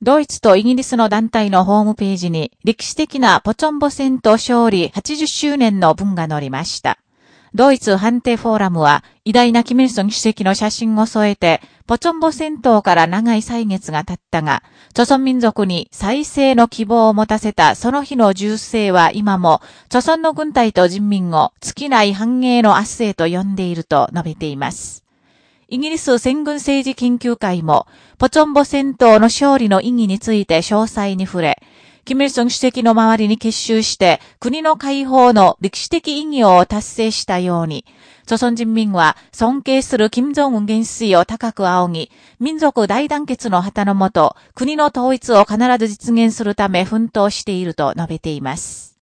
ドイツとイギリスの団体のホームページに歴史的なポチョンボ戦闘勝利80周年の文が載りました。ドイツ判定フォーラムは偉大なキミルソン主席の写真を添えて、ポチョンボ戦闘から長い歳月が経ったが、朝鮮民族に再生の希望を持たせたその日の銃声は今も、朝鮮の軍隊と人民を尽きない繁栄の明日へと呼んでいると述べています。イギリス戦軍政治研究会も、ポチョンボ戦闘の勝利の意義について詳細に触れ、キム・イルソン主席の周りに結集して国の解放の歴史的意義を達成したように、朝鮮人民は尊敬する金正恩元帥を高く仰ぎ、民族大団結の旗のもと、国の統一を必ず実現するため奮闘していると述べています。